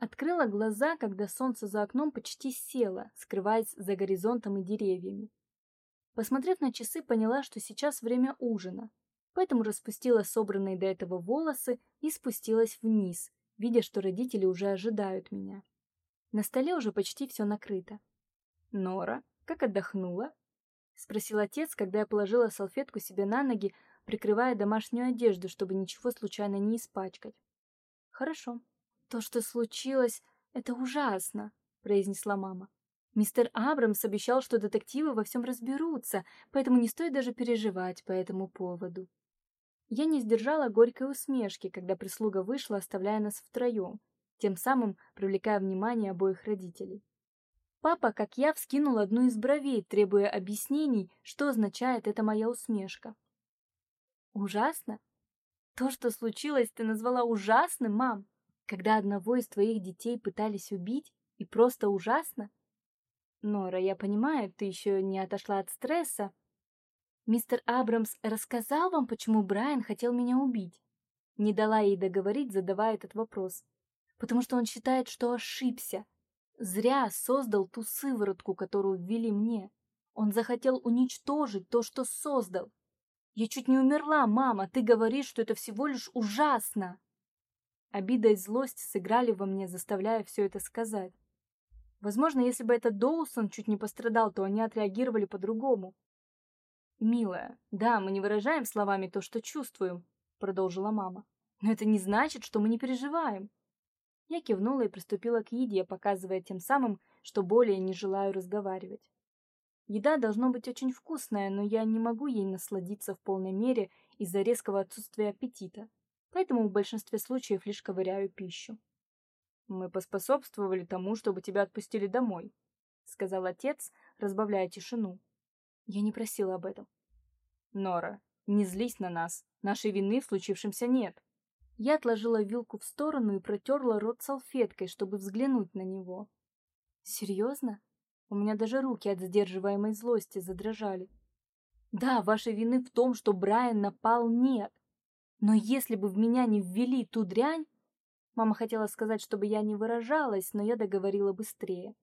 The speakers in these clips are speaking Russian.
Открыла глаза, когда солнце за окном почти село, скрываясь за горизонтом и деревьями. Посмотрев на часы, поняла, что сейчас время ужина, поэтому распустила собранные до этого волосы и спустилась вниз, видя, что родители уже ожидают меня. На столе уже почти все накрыто. «Нора, как отдохнула?» — спросил отец, когда я положила салфетку себе на ноги, прикрывая домашнюю одежду, чтобы ничего случайно не испачкать. «Хорошо. То, что случилось, это ужасно», — произнесла мама. «Мистер Абрамс обещал, что детективы во всем разберутся, поэтому не стоит даже переживать по этому поводу». Я не сдержала горькой усмешки, когда прислуга вышла, оставляя нас втроем, тем самым привлекая внимание обоих родителей. Папа, как я, вскинул одну из бровей, требуя объяснений, что означает эта моя усмешка. Ужасно? То, что случилось, ты назвала ужасным, мам? Когда одного из твоих детей пытались убить, и просто ужасно? Нора, я понимаю, ты еще не отошла от стресса. Мистер Абрамс рассказал вам, почему Брайан хотел меня убить? Не дала ей договорить, задавая этот вопрос. Потому что он считает, что ошибся. Зря создал ту сыворотку, которую ввели мне. Он захотел уничтожить то, что создал. Я чуть не умерла, мама, ты говоришь, что это всего лишь ужасно. Обида и злость сыграли во мне, заставляя все это сказать. Возможно, если бы этот Доусон чуть не пострадал, то они отреагировали по-другому. «Милая, да, мы не выражаем словами то, что чувствуем», — продолжила мама. «Но это не значит, что мы не переживаем». Я кивнула и приступила к еде, показывая тем самым, что более не желаю разговаривать. Еда должно быть очень вкусная, но я не могу ей насладиться в полной мере из-за резкого отсутствия аппетита, поэтому в большинстве случаев лишь ковыряю пищу. «Мы поспособствовали тому, чтобы тебя отпустили домой», — сказал отец, разбавляя тишину. Я не просила об этом. «Нора, не злись на нас. Нашей вины в случившемся нет». Я отложила вилку в сторону и протерла рот салфеткой, чтобы взглянуть на него. «Серьезно?» У меня даже руки от сдерживаемой злости задрожали. Да, вашей вины в том, что Брайан напал, нет. Но если бы в меня не ввели ту дрянь... Мама хотела сказать, чтобы я не выражалась, но я договорила быстрее.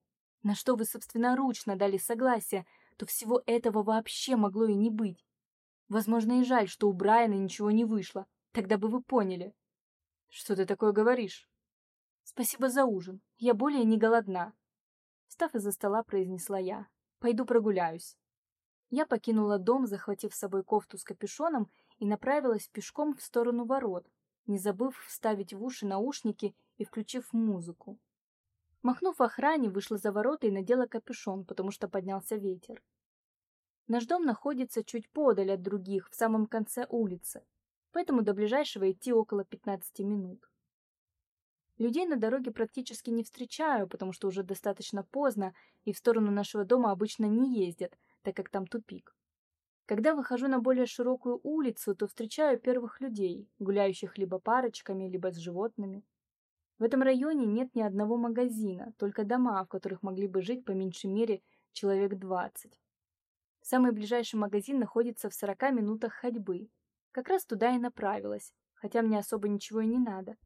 На что вы собственноручно дали согласие, то всего этого вообще могло и не быть. Возможно, и жаль, что у Брайана ничего не вышло. Тогда бы вы поняли. Что ты такое говоришь? Спасибо за ужин. Я более не голодна. Встав из-за стола, произнесла я. «Пойду прогуляюсь». Я покинула дом, захватив с собой кофту с капюшоном, и направилась пешком в сторону ворот, не забыв вставить в уши наушники и включив музыку. Махнув охране, вышла за ворота и надела капюшон, потому что поднялся ветер. Наш дом находится чуть подаль от других, в самом конце улицы, поэтому до ближайшего идти около 15 минут. Людей на дороге практически не встречаю, потому что уже достаточно поздно, и в сторону нашего дома обычно не ездят, так как там тупик. Когда выхожу на более широкую улицу, то встречаю первых людей, гуляющих либо парочками, либо с животными. В этом районе нет ни одного магазина, только дома, в которых могли бы жить по меньшей мере человек двадцать. Самый ближайший магазин находится в 40 минутах ходьбы. Как раз туда и направилась, хотя мне особо ничего и не надо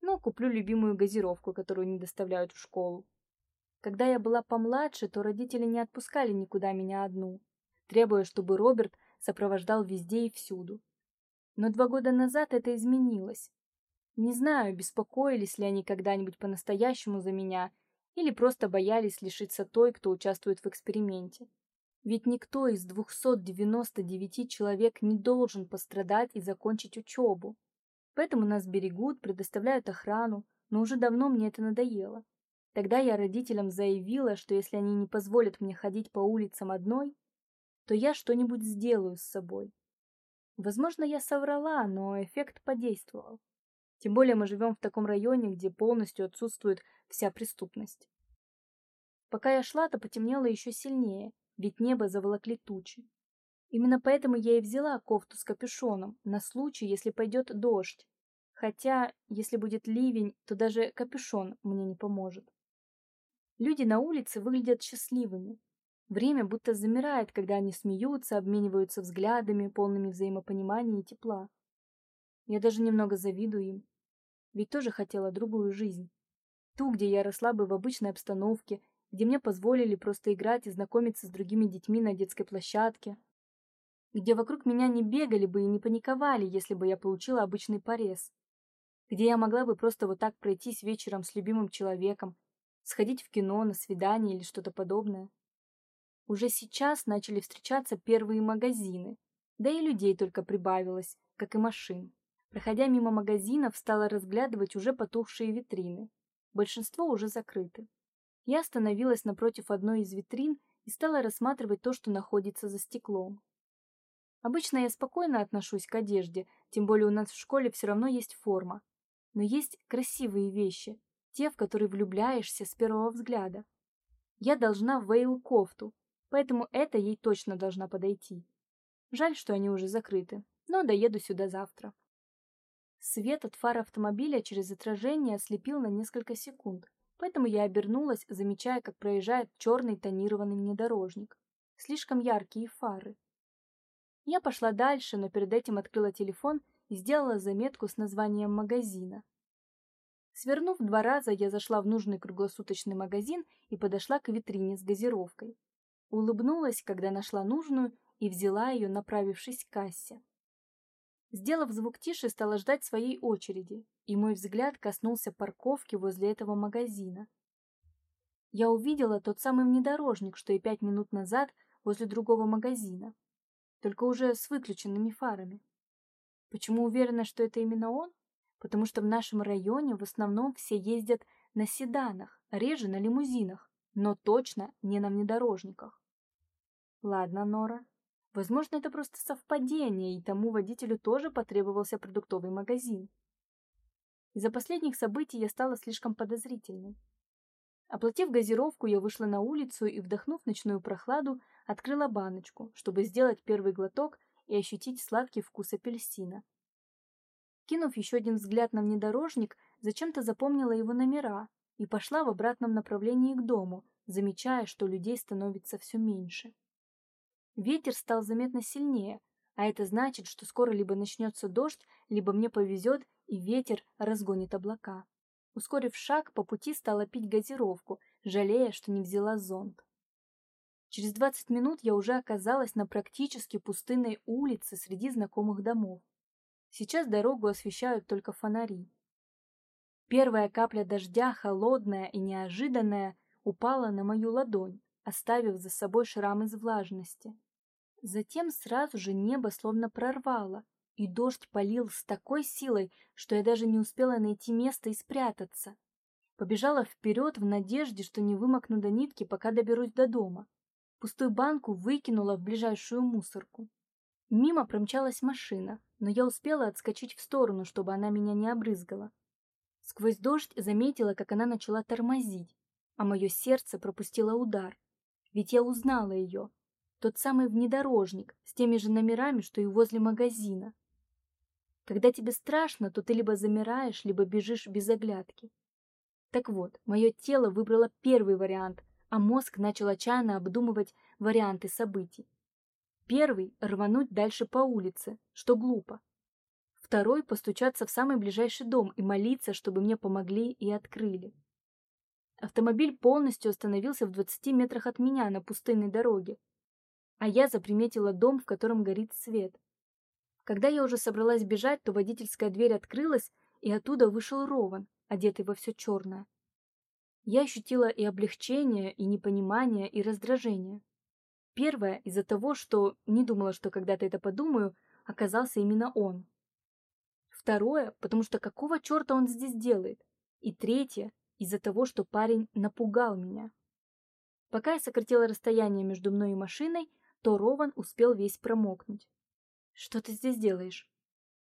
но куплю любимую газировку, которую не доставляют в школу. Когда я была помладше, то родители не отпускали никуда меня одну, требуя, чтобы Роберт сопровождал везде и всюду. Но два года назад это изменилось. Не знаю, беспокоились ли они когда-нибудь по-настоящему за меня или просто боялись лишиться той, кто участвует в эксперименте. Ведь никто из 299 человек не должен пострадать и закончить учебу. Поэтому нас берегут, предоставляют охрану, но уже давно мне это надоело. Тогда я родителям заявила, что если они не позволят мне ходить по улицам одной, то я что-нибудь сделаю с собой. Возможно, я соврала, но эффект подействовал. Тем более мы живем в таком районе, где полностью отсутствует вся преступность. Пока я шла, то потемнело еще сильнее, ведь небо заволокли тучи. Именно поэтому я и взяла кофту с капюшоном, на случай, если пойдет дождь. Хотя, если будет ливень, то даже капюшон мне не поможет. Люди на улице выглядят счастливыми. Время будто замирает, когда они смеются, обмениваются взглядами, полными взаимопонимания и тепла. Я даже немного завидую им. Ведь тоже хотела другую жизнь. Ту, где я росла бы в обычной обстановке, где мне позволили просто играть и знакомиться с другими детьми на детской площадке, где вокруг меня не бегали бы и не паниковали, если бы я получила обычный порез, где я могла бы просто вот так пройтись вечером с любимым человеком, сходить в кино, на свидание или что-то подобное. Уже сейчас начали встречаться первые магазины, да и людей только прибавилось, как и машин. Проходя мимо магазинов, стала разглядывать уже потухшие витрины. Большинство уже закрыты. Я остановилась напротив одной из витрин и стала рассматривать то, что находится за стеклом. Обычно я спокойно отношусь к одежде, тем более у нас в школе все равно есть форма. Но есть красивые вещи, те, в которые влюбляешься с первого взгляда. Я должна Вейл кофту, поэтому это ей точно должна подойти. Жаль, что они уже закрыты, но доеду сюда завтра. Свет от фар автомобиля через отражение ослепил на несколько секунд, поэтому я обернулась, замечая, как проезжает черный тонированный внедорожник. Слишком яркие фары. Я пошла дальше, но перед этим открыла телефон и сделала заметку с названием магазина. Свернув два раза, я зашла в нужный круглосуточный магазин и подошла к витрине с газировкой. Улыбнулась, когда нашла нужную, и взяла ее, направившись к кассе. Сделав звук тише, стала ждать своей очереди, и мой взгляд коснулся парковки возле этого магазина. Я увидела тот самый внедорожник, что и пять минут назад возле другого магазина только уже с выключенными фарами. Почему уверена, что это именно он? Потому что в нашем районе в основном все ездят на седанах, реже на лимузинах, но точно не на внедорожниках. Ладно, Нора. Возможно, это просто совпадение, и тому водителю тоже потребовался продуктовый магазин. Из-за последних событий я стала слишком подозрительной. Оплатив газировку, я вышла на улицу и, вдохнув ночную прохладу, Открыла баночку, чтобы сделать первый глоток и ощутить сладкий вкус апельсина. Кинув еще один взгляд на внедорожник, зачем-то запомнила его номера и пошла в обратном направлении к дому, замечая, что людей становится все меньше. Ветер стал заметно сильнее, а это значит, что скоро либо начнется дождь, либо мне повезет, и ветер разгонит облака. Ускорив шаг, по пути стала пить газировку, жалея, что не взяла зонт. Через 20 минут я уже оказалась на практически пустынной улице среди знакомых домов. Сейчас дорогу освещают только фонари. Первая капля дождя, холодная и неожиданная, упала на мою ладонь, оставив за собой шрам из влажности. Затем сразу же небо словно прорвало, и дождь полил с такой силой, что я даже не успела найти место и спрятаться. Побежала вперед в надежде, что не вымокну до нитки, пока доберусь до дома. Пустую банку выкинула в ближайшую мусорку. Мимо промчалась машина, но я успела отскочить в сторону, чтобы она меня не обрызгала. Сквозь дождь заметила, как она начала тормозить, а мое сердце пропустило удар. Ведь я узнала ее. Тот самый внедорожник с теми же номерами, что и возле магазина. Когда тебе страшно, то ты либо замираешь, либо бежишь без оглядки. Так вот, мое тело выбрало первый вариант, а мозг начал отчаянно обдумывать варианты событий. Первый — рвануть дальше по улице, что глупо. Второй — постучаться в самый ближайший дом и молиться, чтобы мне помогли и открыли. Автомобиль полностью остановился в 20 метрах от меня на пустынной дороге, а я заприметила дом, в котором горит свет. Когда я уже собралась бежать, то водительская дверь открылась, и оттуда вышел Рован, одетый во все черное. Я ощутила и облегчение, и непонимание, и раздражение. Первое из-за того, что не думала, что когда-то это подумаю, оказался именно он. Второе, потому что какого черта он здесь делает? И третье, из-за того, что парень напугал меня. Пока я сократила расстояние между мной и машиной, то Рован успел весь промокнуть. «Что ты здесь делаешь?»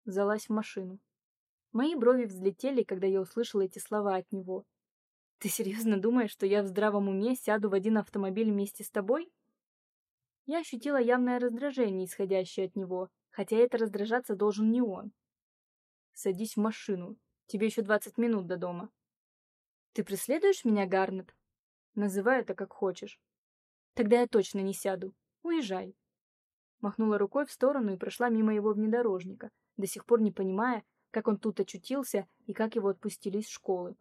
Залазь в машину. Мои брови взлетели, когда я услышала эти слова от него, ты серьезно думаешь, что я в здравом уме сяду в один автомобиль вместе с тобой? Я ощутила явное раздражение, исходящее от него, хотя это раздражаться должен не он. Садись в машину. Тебе еще двадцать минут до дома. Ты преследуешь меня, Гарнет? Называй это как хочешь. Тогда я точно не сяду. Уезжай. Махнула рукой в сторону и прошла мимо его внедорожника, до сих пор не понимая, как он тут очутился и как его отпустили из школы.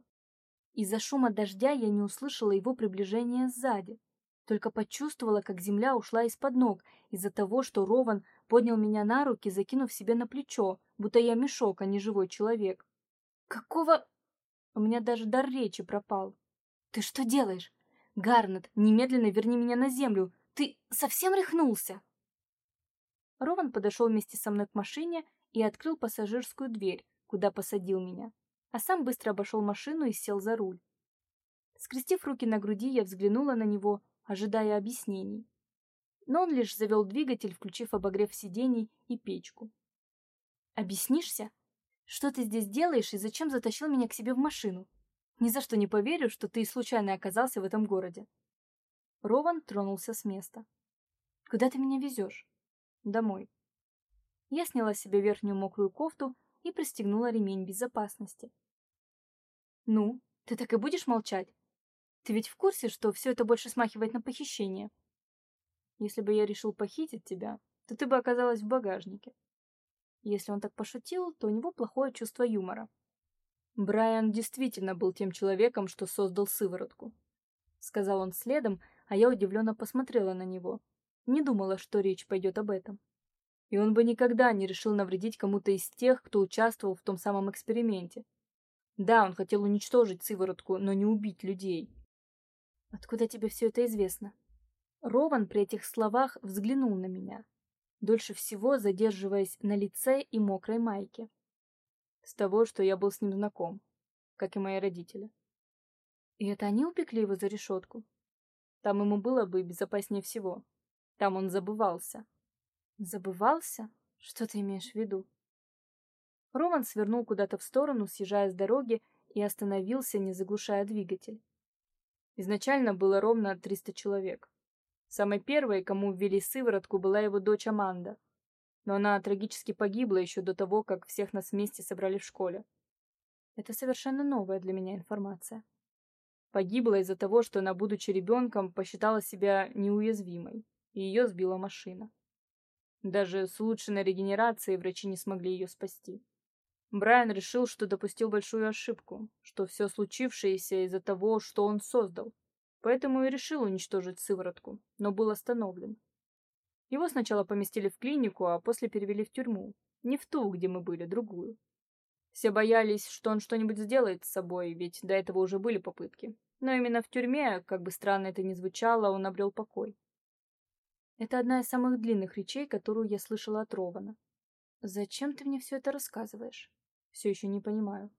Из-за шума дождя я не услышала его приближения сзади, только почувствовала, как земля ушла из-под ног из-за того, что Рован поднял меня на руки, закинув себе на плечо, будто я мешок, а не живой человек. «Какого...» У меня даже дар речи пропал. «Ты что делаешь? Гарнет, немедленно верни меня на землю! Ты совсем рехнулся?» Рован подошел вместе со мной к машине и открыл пассажирскую дверь, куда посадил меня, а сам быстро обошел машину и сел за руль. Скрестив руки на груди, я взглянула на него, ожидая объяснений. Но он лишь завел двигатель, включив обогрев сидений и печку. «Объяснишься? Что ты здесь делаешь и зачем затащил меня к себе в машину? Ни за что не поверю, что ты случайно оказался в этом городе». Рован тронулся с места. «Куда ты меня везешь?» «Домой». Я сняла себе верхнюю мокрую кофту и пристегнула ремень безопасности. «Ну, ты так и будешь молчать? Ты ведь в курсе, что все это больше смахивает на похищение?» «Если бы я решил похитить тебя, то ты бы оказалась в багажнике». Если он так пошутил, то у него плохое чувство юмора. Брайан действительно был тем человеком, что создал сыворотку. Сказал он следом, а я удивленно посмотрела на него. Не думала, что речь пойдет об этом и он бы никогда не решил навредить кому-то из тех, кто участвовал в том самом эксперименте. Да, он хотел уничтожить сыворотку, но не убить людей. «Откуда тебе все это известно?» Рован при этих словах взглянул на меня, дольше всего задерживаясь на лице и мокрой майке. С того, что я был с ним знаком, как и мои родители. И это они упекли его за решетку? Там ему было бы безопаснее всего. Там он забывался. Забывался? Что ты имеешь в виду? Роман свернул куда-то в сторону, съезжая с дороги, и остановился, не заглушая двигатель. Изначально было ровно 300 человек. Самой первой, кому ввели сыворотку, была его дочь Аманда. Но она трагически погибла еще до того, как всех нас вместе собрали в школе. Это совершенно новая для меня информация. Погибла из-за того, что она, будучи ребенком, посчитала себя неуязвимой, и ее сбила машина. Даже с улучшенной регенерацией врачи не смогли ее спасти. Брайан решил, что допустил большую ошибку, что все случившееся из-за того, что он создал. Поэтому и решил уничтожить сыворотку, но был остановлен. Его сначала поместили в клинику, а после перевели в тюрьму. Не в ту, где мы были, другую. Все боялись, что он что-нибудь сделает с собой, ведь до этого уже были попытки. Но именно в тюрьме, как бы странно это ни звучало, он обрел покой. Это одна из самых длинных речей, которую я слышала от Рована. Зачем ты мне все это рассказываешь? Все еще не понимаю.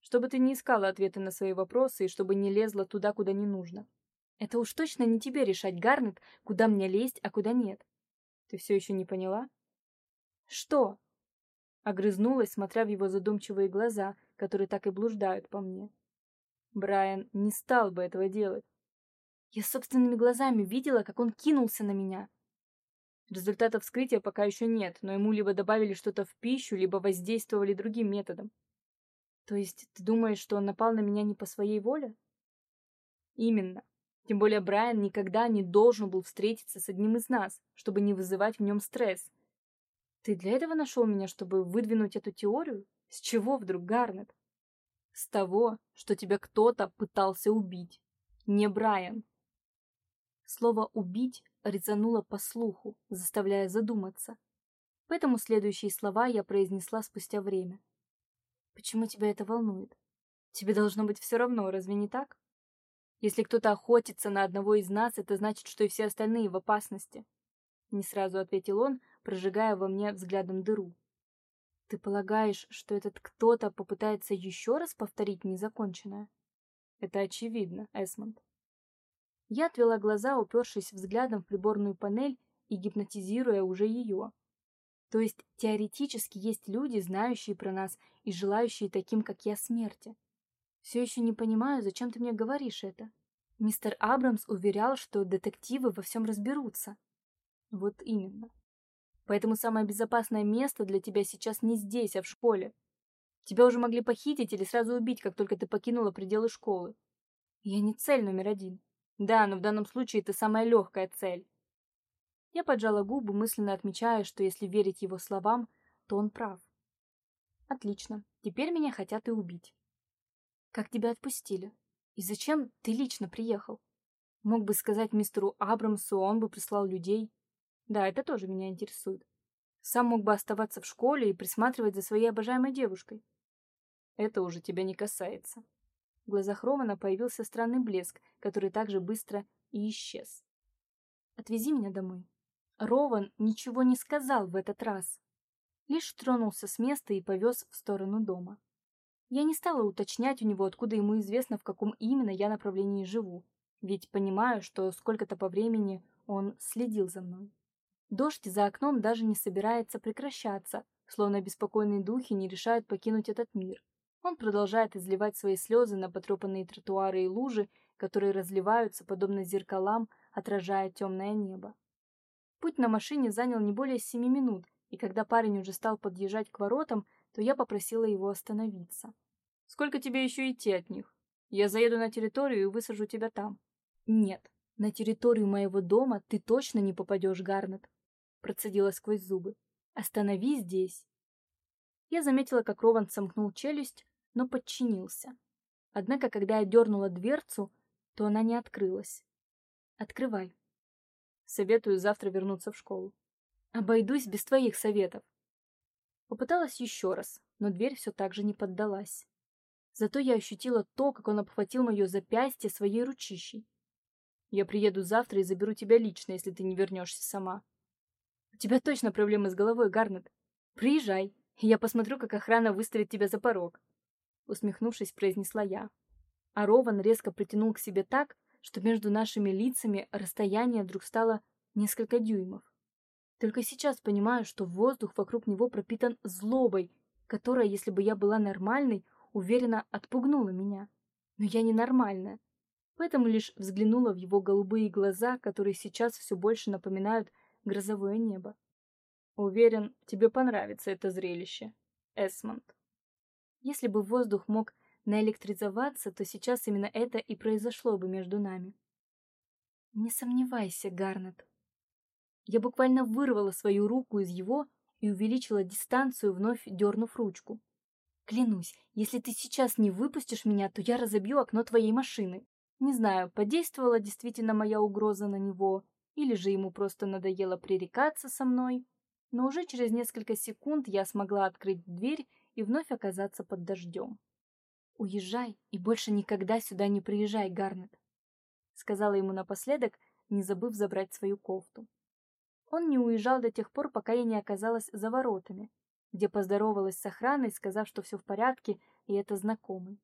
Чтобы ты не искала ответы на свои вопросы и чтобы не лезла туда, куда не нужно. Это уж точно не тебе решать, Гарнет, куда мне лезть, а куда нет. Ты все еще не поняла? Что? Огрызнулась, смотря в его задумчивые глаза, которые так и блуждают по мне. Брайан не стал бы этого делать. Я собственными глазами видела, как он кинулся на меня. Результатов вскрытия пока еще нет, но ему либо добавили что-то в пищу, либо воздействовали другим методом. То есть ты думаешь, что он напал на меня не по своей воле? Именно. Тем более Брайан никогда не должен был встретиться с одним из нас, чтобы не вызывать в нем стресс. Ты для этого нашел меня, чтобы выдвинуть эту теорию? С чего вдруг, Гарнет? С того, что тебя кто-то пытался убить. Не Брайан. Слово «убить» резануло по слуху, заставляя задуматься. Поэтому следующие слова я произнесла спустя время. «Почему тебя это волнует? Тебе должно быть все равно, разве не так? Если кто-то охотится на одного из нас, это значит, что и все остальные в опасности». Не сразу ответил он, прожигая во мне взглядом дыру. «Ты полагаешь, что этот кто-то попытается еще раз повторить незаконченное?» «Это очевидно, Эсмонд. Я отвела глаза, упершись взглядом в приборную панель и гипнотизируя уже ее. То есть теоретически есть люди, знающие про нас и желающие таким, как я, смерти. Все еще не понимаю, зачем ты мне говоришь это. Мистер Абрамс уверял, что детективы во всем разберутся. Вот именно. Поэтому самое безопасное место для тебя сейчас не здесь, а в школе. Тебя уже могли похитить или сразу убить, как только ты покинула пределы школы. Я не цель номер один. Да, но в данном случае это самая легкая цель. Я поджала губы, мысленно отмечая, что если верить его словам, то он прав. Отлично, теперь меня хотят и убить. Как тебя отпустили? И зачем ты лично приехал? Мог бы сказать мистеру Абрамсу, он бы прислал людей. Да, это тоже меня интересует. Сам мог бы оставаться в школе и присматривать за своей обожаемой девушкой. Это уже тебя не касается. В глазах Романа появился странный блеск, который также быстро и исчез. Отвези меня домой. Рован ничего не сказал в этот раз. Лишь тронулся с места и повез в сторону дома. Я не стала уточнять у него, откуда ему известно, в каком именно я направлении живу, ведь понимаю, что сколько-то по времени он следил за мной. Дождь за окном даже не собирается прекращаться, словно беспокойные духи не решают покинуть этот мир. Он продолжает изливать свои слезы на потрепанные тротуары и лужи, которые разливаются, подобно зеркалам, отражая темное небо. Путь на машине занял не более семи минут, и когда парень уже стал подъезжать к воротам, то я попросила его остановиться. «Сколько тебе еще идти от них? Я заеду на территорию и высажу тебя там». «Нет, на территорию моего дома ты точно не попадешь, Гарнет», процедила сквозь зубы. «Останови здесь». Я заметила, как Рован сомкнул челюсть, но подчинился. Однако, когда я дернула дверцу, то она не открылась. «Открывай». Советую завтра вернуться в школу. Обойдусь без твоих советов. Попыталась еще раз, но дверь все так же не поддалась. Зато я ощутила то, как он обхватил мое запястье своей ручищей. Я приеду завтра и заберу тебя лично, если ты не вернешься сама. У тебя точно проблемы с головой, Гарнет. Приезжай, я посмотрю, как охрана выставит тебя за порог. Усмехнувшись, произнесла я. А Рован резко притянул к себе так, что между нашими лицами расстояние вдруг стало несколько дюймов. Только сейчас понимаю, что воздух вокруг него пропитан злобой, которая, если бы я была нормальной, уверенно отпугнула меня. Но я не нормальная. Поэтому лишь взглянула в его голубые глаза, которые сейчас все больше напоминают грозовое небо. Уверен, тебе понравится это зрелище, Эсмонд. Если бы воздух мог наэлектризоваться, то сейчас именно это и произошло бы между нами. Не сомневайся, Гарнет, я буквально вырвала свою руку из его и увеличила дистанцию, вновь дернув ручку. Клянусь, если ты сейчас не выпустишь меня, то я разобью окно твоей машины. Не знаю, подействовала действительно моя угроза на него, или же ему просто надоело пререкаться со мной. Но уже через несколько секунд я смогла открыть дверь и вновь оказаться под дождем. «Уезжай и больше никогда сюда не приезжай, Гарнет», — сказала ему напоследок, не забыв забрать свою кофту. Он не уезжал до тех пор, пока я не оказалась за воротами, где поздоровалась с охраной, сказав, что все в порядке, и это знакомый.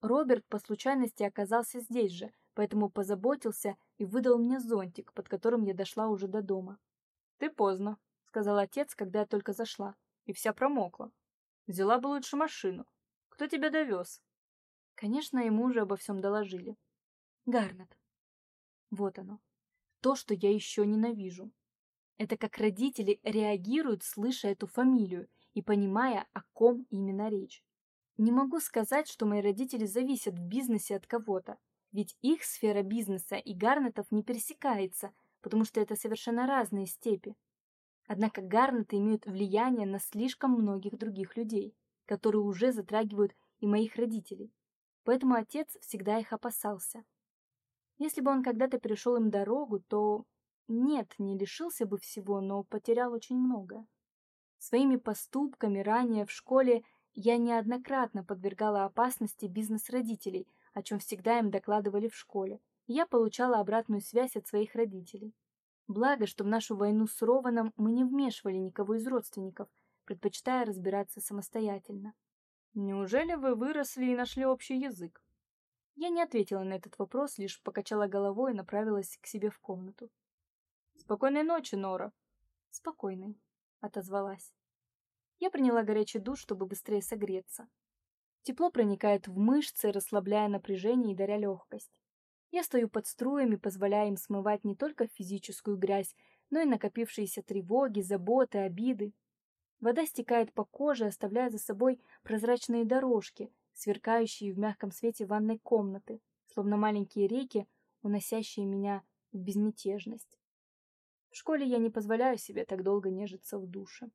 Роберт по случайности оказался здесь же, поэтому позаботился и выдал мне зонтик, под которым я дошла уже до дома. «Ты поздно», — сказал отец, когда я только зашла, и вся промокла. «Взяла бы лучше машину. Кто тебя довез?» Конечно, ему уже обо всем доложили. Гарнет. Вот оно. То, что я еще ненавижу. Это как родители реагируют, слыша эту фамилию и понимая, о ком именно речь. Не могу сказать, что мои родители зависят в бизнесе от кого-то, ведь их сфера бизнеса и Гарнетов не пересекается, потому что это совершенно разные степи. Однако Гарнеты имеют влияние на слишком многих других людей, которые уже затрагивают и моих родителей. Поэтому отец всегда их опасался. Если бы он когда-то перешел им дорогу, то нет, не лишился бы всего, но потерял очень много. Своими поступками ранее в школе я неоднократно подвергала опасности бизнес родителей, о чем всегда им докладывали в школе. Я получала обратную связь от своих родителей. Благо, что в нашу войну с Рованом мы не вмешивали никого из родственников, предпочитая разбираться самостоятельно. Неужели вы выросли и нашли общий язык? Я не ответила на этот вопрос, лишь покачала головой и направилась к себе в комнату. Спокойной ночи, Нора. Спокойной, отозвалась. Я приняла горячий душ, чтобы быстрее согреться. Тепло проникает в мышцы, расслабляя напряжение и даря легкость. Я стою под струями, позволяя им смывать не только физическую грязь, но и накопившиеся тревоги, заботы, обиды. Вода стекает по коже, оставляя за собой прозрачные дорожки, сверкающие в мягком свете ванной комнаты, словно маленькие реки, уносящие меня в безмятежность. В школе я не позволяю себе так долго нежиться в душе.